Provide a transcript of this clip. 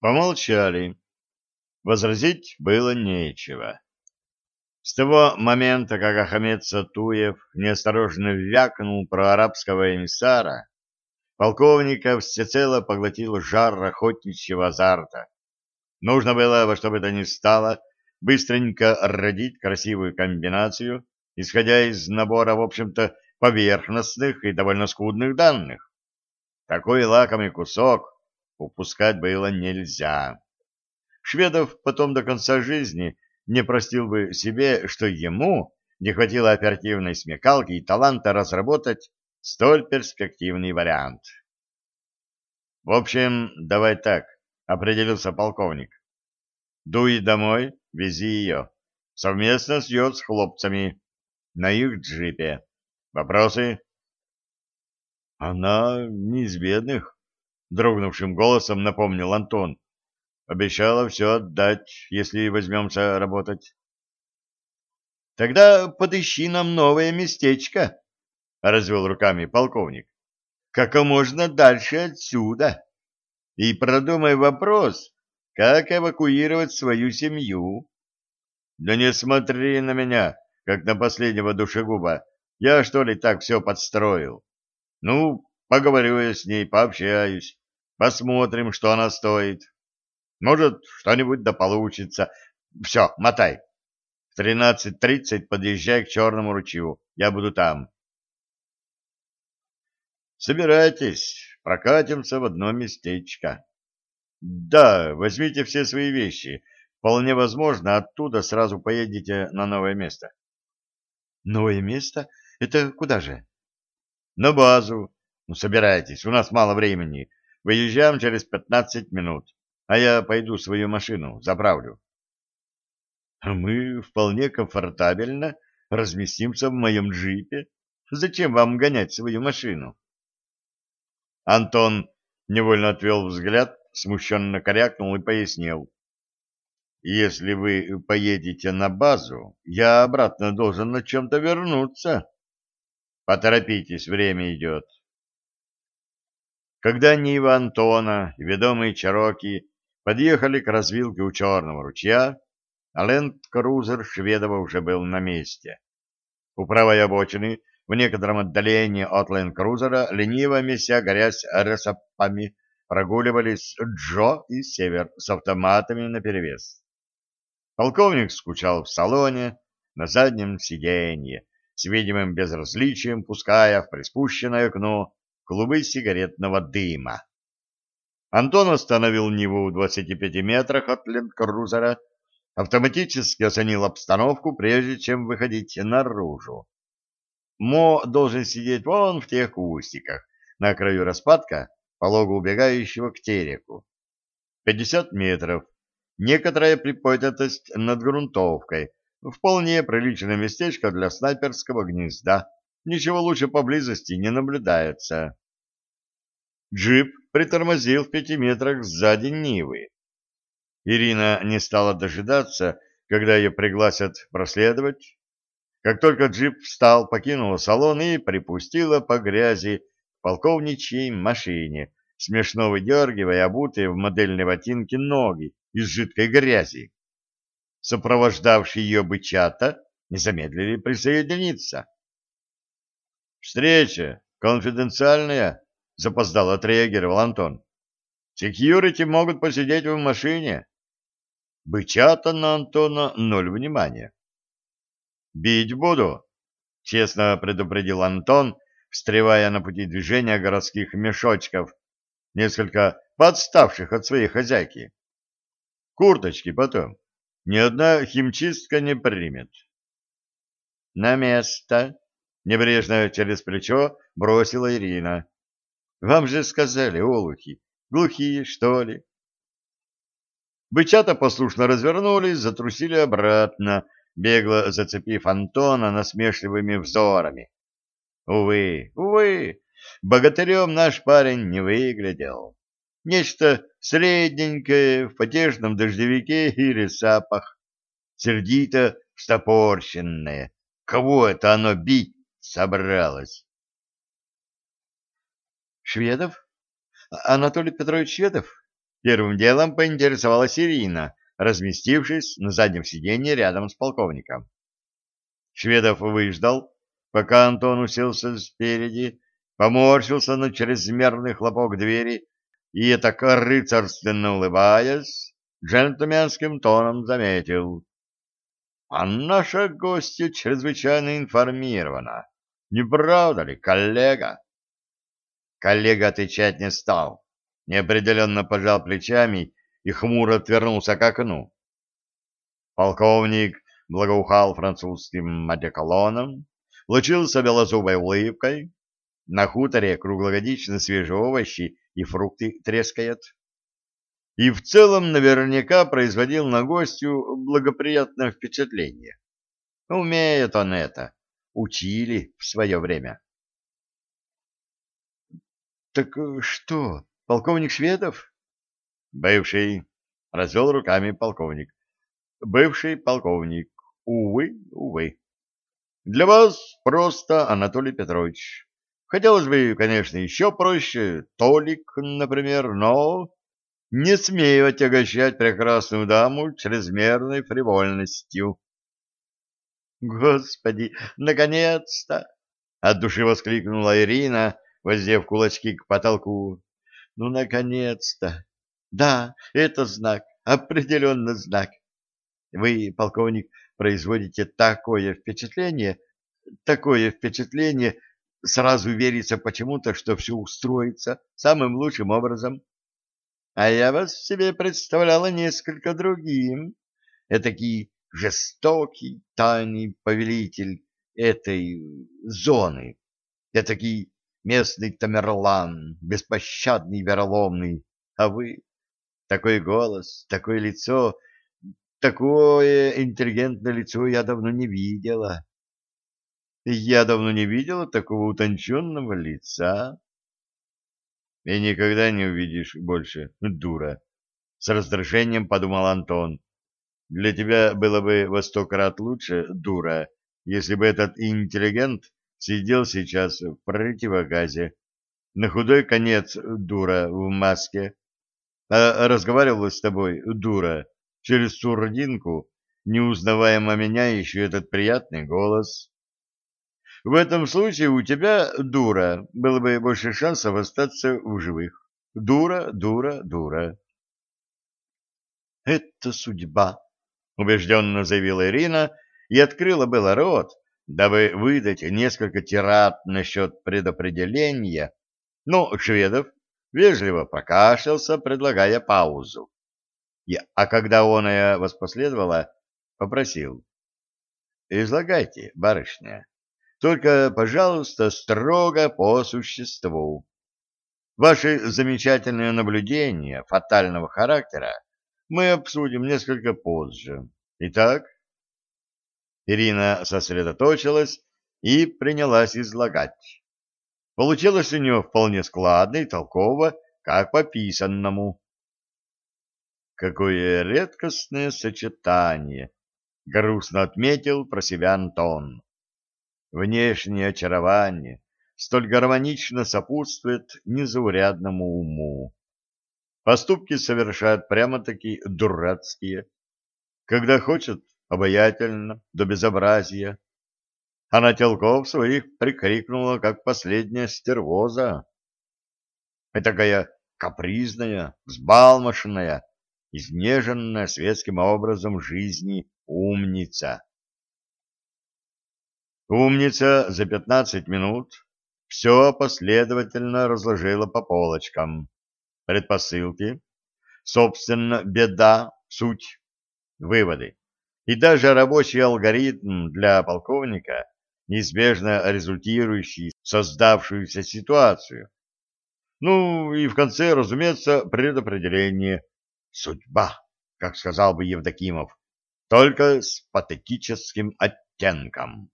Помолчали. Возразить было нечего. С того момента, как Ахмед Сатуев неосторожно вякнул про арабского эмиссара, полковника всецело поглотил жар охотничьего азарта. Нужно было во что бы то ни стало быстренько родить красивую комбинацию, исходя из набора, в общем-то, поверхностных и довольно скудных данных. Такой лакомый кусок упускать было нельзя. Шведов потом до конца жизни не простил бы себе, что ему не хватило оперативной смекалки и таланта разработать столь перспективный вариант. В общем, давай так, определился полковник. Дуй домой, вези ее. Совместно с ее с хлопцами. На их джипе. Вопросы? Она не из бедных, дрогнувшим голосом напомнил Антон. Обещала все отдать, если возьмемся работать. Тогда подыщи нам новое местечко, развел руками полковник. Как можно дальше отсюда. И продумай вопрос, как эвакуировать свою семью. Да не смотри на меня, как на последнего душегуба. Я, что ли, так все подстроил? Ну, поговорю я с ней, пообщаюсь, посмотрим, что она стоит. Может, что-нибудь да получится. Все, мотай. В тринадцать тридцать подъезжай к Черному ручью. Я буду там. Собирайтесь, прокатимся в одно местечко. Да, возьмите все свои вещи. Вполне возможно, оттуда сразу поедете на новое место. Новое место? Это куда же? На базу. Ну, собирайтесь, у нас мало времени. Выезжаем через пятнадцать минут а я пойду свою машину заправлю. А мы вполне комфортабельно разместимся в моем джипе. Зачем вам гонять свою машину? Антон невольно отвел взгляд, смущенно корякнул и пояснил. Если вы поедете на базу, я обратно должен на чем-то вернуться. Поторопитесь, время идет. Когда Нива Антона, ведомый Чароки, подъехали к развилке у Черного ручья, а ленд-крузер Шведова уже был на месте. У правой обочины, в некотором отдалении от ленд-крузера, лениво меся горясь ресапами, прогуливались Джо и Север с автоматами наперевес. Полковник скучал в салоне, на заднем сиденье, с видимым безразличием пуская в приспущенное окно клубы сигаретного дыма. Антон остановил Ниву в 25 метрах от ленд-крузера, автоматически оценил обстановку, прежде чем выходить наружу. Мо должен сидеть вон в тех кустиках, на краю распадка, полого убегающего к тереку. 50 метров. Некоторая приподнятость над грунтовкой. Вполне приличное местечко для снайперского гнезда. Ничего лучше поблизости не наблюдается. Джип притормозил в пяти метрах сзади Нивы. Ирина не стала дожидаться, когда ее пригласят проследовать. Как только джип встал, покинула салон и припустила по грязи к полковничьей машине, смешно выдергивая обутые в модельные ботинки ноги из жидкой грязи. Сопровождавшие ее бычата не замедлили присоединиться. «Встреча конфиденциальная», запоздал отреагировал Антон. Секьюрити могут посидеть в машине. Бычата на Антона ноль внимания. Бить буду, честно предупредил Антон, встревая на пути движения городских мешочков, несколько подставших от своей хозяйки. Курточки потом. Ни одна химчистка не примет. На место, небрежно через плечо бросила Ирина. Вам же сказали, олухи, глухие, что ли? Бычата послушно развернулись, затрусили обратно, бегло зацепив Антона насмешливыми взорами. Увы, увы, богатырем наш парень не выглядел. Нечто средненькое в потешном дождевике или сапах, сердито встопорщенное. Кого это оно бить собралось? Шведов? Анатолий Петрович Шведов? Первым делом поинтересовалась Ирина, разместившись на заднем сиденье рядом с полковником. Шведов выждал, пока Антон уселся спереди, поморщился на чрезмерный хлопок двери и, так рыцарственно улыбаясь, джентльменским тоном заметил. — А наша гостья чрезвычайно информирована. Не правда ли, коллега? Коллега отвечать не стал, неопределенно пожал плечами и хмуро отвернулся к окну. Полковник благоухал французским одеколоном, лучился белозубой улыбкой, на хуторе круглогодично свежие овощи и фрукты трескают. И в целом наверняка производил на гостю благоприятное впечатление. Умеет он это, учили в свое время. — Так что, полковник Шведов? — Бывший, — развел руками полковник. — Бывший полковник. Увы, увы. Для вас просто Анатолий Петрович. Хотелось бы, конечно, еще проще, Толик, например, но не смею отягощать прекрасную даму чрезмерной фривольностью. Господи, наконец-то! От души воскликнула Ирина, воздев кулачки к потолку. Ну, наконец-то! Да, это знак, определенно знак. Вы, полковник, производите такое впечатление, такое впечатление, сразу верится почему-то, что все устроится самым лучшим образом. А я вас себе представляла несколько другим. Этакий жестокий, тайный повелитель этой зоны. Этакий местный Тамерлан, беспощадный, вероломный. А вы... Такой голос, такое лицо, Такое интеллигентное лицо я давно не видела. Я давно не видела такого утонченного лица. И никогда не увидишь больше, дура. С раздражением подумал Антон. Для тебя было бы во сто крат лучше, дура, если бы этот интеллигент сидел сейчас в противогазе. На худой конец, дура, в маске. А разговаривал с тобой, дура, через сурдинку, неузнаваемо меняющий этот приятный голос. В этом случае у тебя, дура, было бы больше шансов остаться в живых. Дура, дура, дура. Это судьба, убежденно заявила Ирина и открыла было рот, дабы выдать несколько тират насчет предопределения, но Шведов вежливо покашлялся, предлагая паузу. И, а когда оная воспоследовала, попросил. «Излагайте, барышня, только, пожалуйста, строго по существу. Ваши замечательные наблюдения фатального характера мы обсудим несколько позже. Итак?» Ирина сосредоточилась и принялась излагать. Получилось у нее вполне складно и толково, как по писанному. Какое редкостное сочетание! Грустно отметил про себя Антон. Внешнее очарование столь гармонично сопутствует незаурядному уму. Поступки совершают прямо-таки дурацкие. Когда хочет, обаятельно, до безобразия. А на телков своих прикрикнула, как последняя стервоза. И такая капризная, взбалмошная, изнеженная светским образом жизни умница. Умница за пятнадцать минут все последовательно разложила по полочкам. Предпосылки, собственно, беда, суть, выводы и даже рабочий алгоритм для полковника, неизбежно результирующий создавшуюся ситуацию. Ну и в конце, разумеется, предопределение Судьба, как сказал бы Евдокимов, только с патетическим оттенком.